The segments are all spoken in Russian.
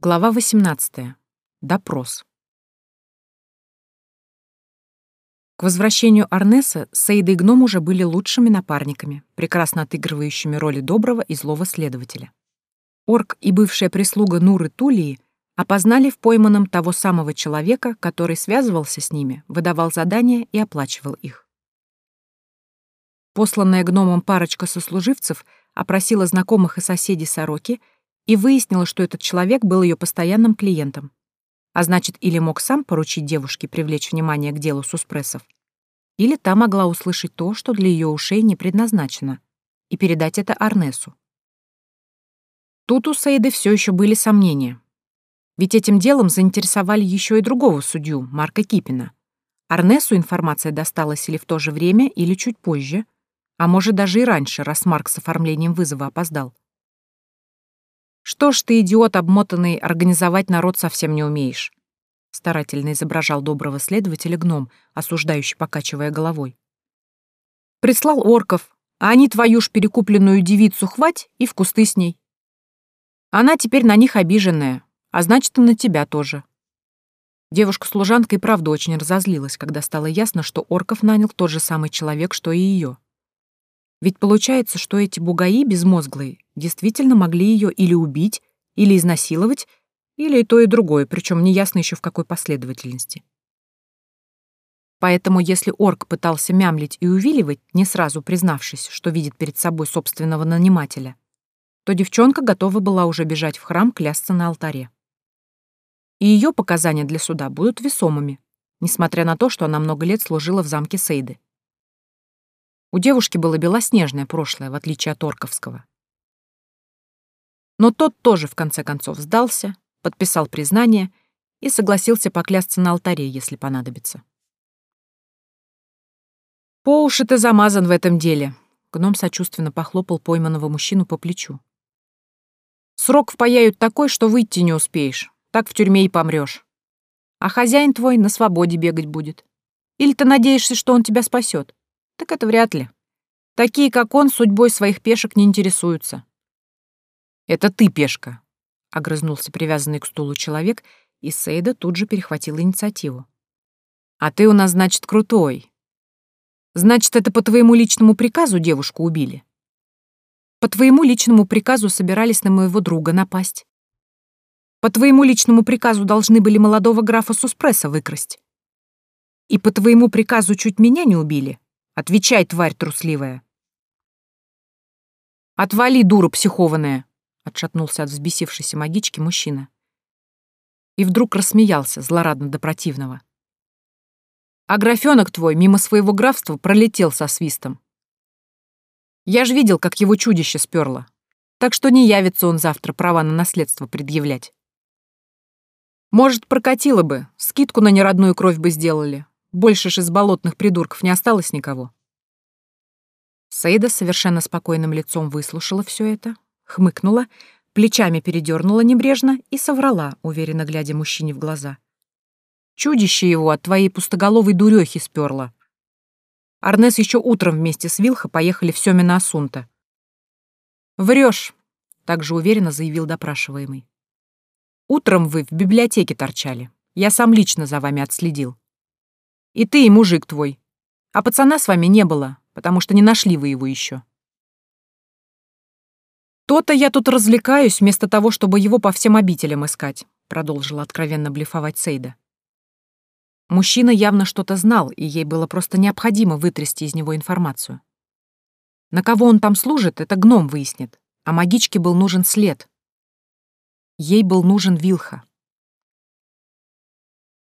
Глава 18. Допрос. К возвращению Арнеса Сейда и Гном уже были лучшими напарниками, прекрасно отыгрывающими роли доброго и злого следователя. Орк и бывшая прислуга Нуры Тулии опознали в пойманном того самого человека, который связывался с ними, выдавал задания и оплачивал их. Посланная гномом парочка сослуживцев опросила знакомых и соседей Сороки — и выяснила, что этот человек был ее постоянным клиентом. А значит, или мог сам поручить девушке привлечь внимание к делу суспрессов, или та могла услышать то, что для ее ушей не предназначено, и передать это Арнесу. Тут у Сейды все еще были сомнения. Ведь этим делом заинтересовали еще и другого судью, Марка Кипина. Арнесу информация досталась или в то же время, или чуть позже, а может даже и раньше, раз Марк с оформлением вызова опоздал. Что ж ты, идиот обмотанный, организовать народ совсем не умеешь? Старательно изображал доброго следователя гном, осуждающий, покачивая головой. Прислал орков, а они твою ж перекупленную девицу хвать и в кусты с ней. Она теперь на них обиженная, а значит, и на тебя тоже. Девушка-служанка и правда очень разозлилась, когда стало ясно, что орков нанял тот же самый человек, что и ее. Ведь получается, что эти бугаи безмозглые действительно могли ее или убить, или изнасиловать, или и то, и другое, причем неясно еще в какой последовательности. Поэтому если орк пытался мямлить и увиливать, не сразу признавшись, что видит перед собой собственного нанимателя, то девчонка готова была уже бежать в храм клясться на алтаре. И ее показания для суда будут весомыми, несмотря на то, что она много лет служила в замке Сейды. У девушки было белоснежное прошлое, в отличие от орковского. Но тот тоже в конце концов сдался, подписал признание и согласился поклясться на алтаре, если понадобится. «По уши ты замазан в этом деле», — гном сочувственно похлопал пойманного мужчину по плечу. «Срок впаяют такой, что выйти не успеешь, так в тюрьме и помрешь. А хозяин твой на свободе бегать будет. Или ты надеешься, что он тебя спасет? Так это вряд ли. Такие, как он, судьбой своих пешек не интересуются. «Это ты, пешка», — огрызнулся привязанный к стулу человек, и Сейда тут же перехватила инициативу. «А ты у нас, значит, крутой. Значит, это по твоему личному приказу девушку убили? По твоему личному приказу собирались на моего друга напасть. По твоему личному приказу должны были молодого графа Суспресса выкрасть. И по твоему приказу чуть меня не убили, Отвечай, тварь трусливая. Отвали, дура психованная, отшатнулся от взбесившейся магички мужчина. И вдруг рассмеялся, злорадно до противного. А графёнок твой мимо своего графства пролетел со свистом. Я ж видел, как его чудище сперло. Так что не явится он завтра права на наследство предъявлять. Может, прокатило бы, скидку на неродную кровь бы сделали, больше ж из болотных придурков не осталось никого. Сейда совершенно спокойным лицом выслушала все это, хмыкнула, плечами передернула небрежно и соврала, уверенно глядя мужчине в глаза. «Чудище его от твоей пустоголовой дурехи сперло. Арнес еще утром вместе с Вилха поехали в Семена Асунта. «Врешь», — также уверенно заявил допрашиваемый. «Утром вы в библиотеке торчали. Я сам лично за вами отследил. И ты, и мужик твой. А пацана с вами не было, потому что не нашли вы его еще. «То-то я тут развлекаюсь, вместо того, чтобы его по всем обителям искать», продолжила откровенно блефовать Сейда. Мужчина явно что-то знал, и ей было просто необходимо вытрясти из него информацию. На кого он там служит, это гном выяснит, а магичке был нужен след. Ей был нужен Вилха.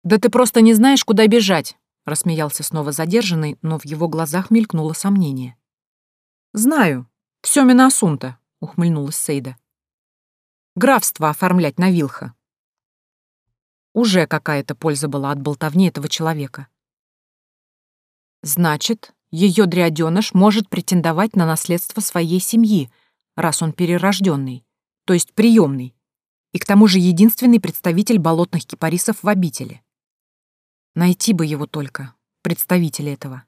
«Да ты просто не знаешь, куда бежать», Рассмеялся снова задержанный, но в его глазах мелькнуло сомнение. «Знаю. Все Минасунта», — ухмыльнулась Сейда. «Графство оформлять на Вилха». Уже какая-то польза была от болтовни этого человека. «Значит, ее дряденыш может претендовать на наследство своей семьи, раз он перерожденный, то есть приемный, и к тому же единственный представитель болотных кипарисов в обители. Найти бы его только, представителя этого.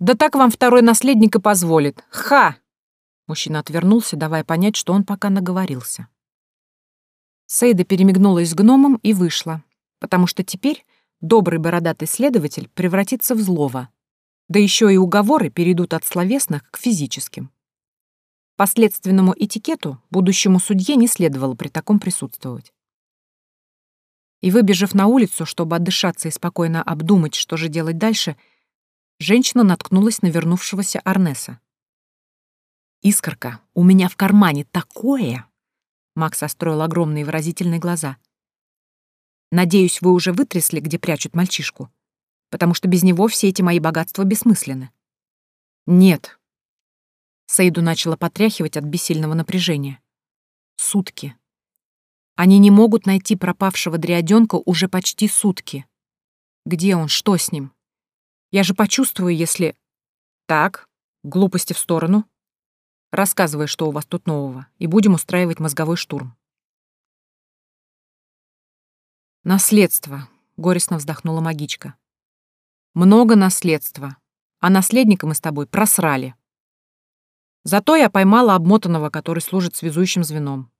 «Да так вам второй наследник и позволит. Ха!» Мужчина отвернулся, давая понять, что он пока наговорился. Сейда перемигнулась с гномом и вышла, потому что теперь добрый бородатый следователь превратится в злого. Да еще и уговоры перейдут от словесных к физическим. По следственному этикету будущему судье не следовало при таком присутствовать. И выбежав на улицу, чтобы отдышаться и спокойно обдумать, что же делать дальше, женщина наткнулась на вернувшегося Арнеса. «Искорка, у меня в кармане такое!» Макс состроил огромные выразительные глаза. «Надеюсь, вы уже вытрясли, где прячут мальчишку, потому что без него все эти мои богатства бессмысленны». «Нет». Саиду начала потряхивать от бессильного напряжения. «Сутки. Они не могут найти пропавшего дриаденка уже почти сутки. Где он? Что с ним? Я же почувствую, если... Так, глупости в сторону. Рассказывай, что у вас тут нового, и будем устраивать мозговой штурм. Наследство, горестно вздохнула магичка. Много наследства, а наследника мы с тобой просрали. Зато я поймала обмотанного, который служит связующим звеном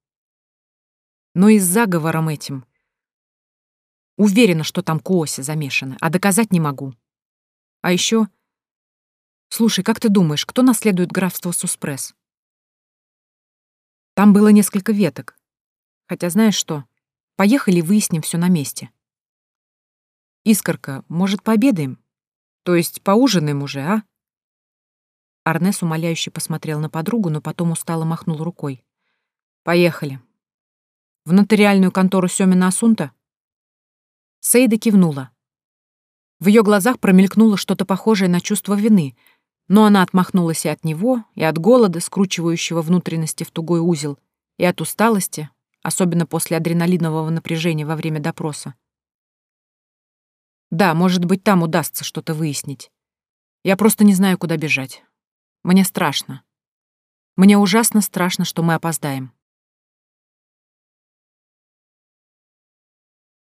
но и с заговором этим. Уверена, что там Кооси замешаны, а доказать не могу. А еще... Слушай, как ты думаешь, кто наследует графство Суспресс? Там было несколько веток. Хотя знаешь что? Поехали выясним все на месте. Искорка, может, пообедаем? То есть поужинаем уже, а? Арнес умоляюще посмотрел на подругу, но потом устало махнул рукой. Поехали. В нотариальную контору Сёмина Асунта?» Сейда кивнула. В ее глазах промелькнуло что-то похожее на чувство вины, но она отмахнулась и от него, и от голода, скручивающего внутренности в тугой узел, и от усталости, особенно после адреналинового напряжения во время допроса. Да, может быть, там удастся что-то выяснить. Я просто не знаю, куда бежать. Мне страшно. Мне ужасно страшно, что мы опоздаем.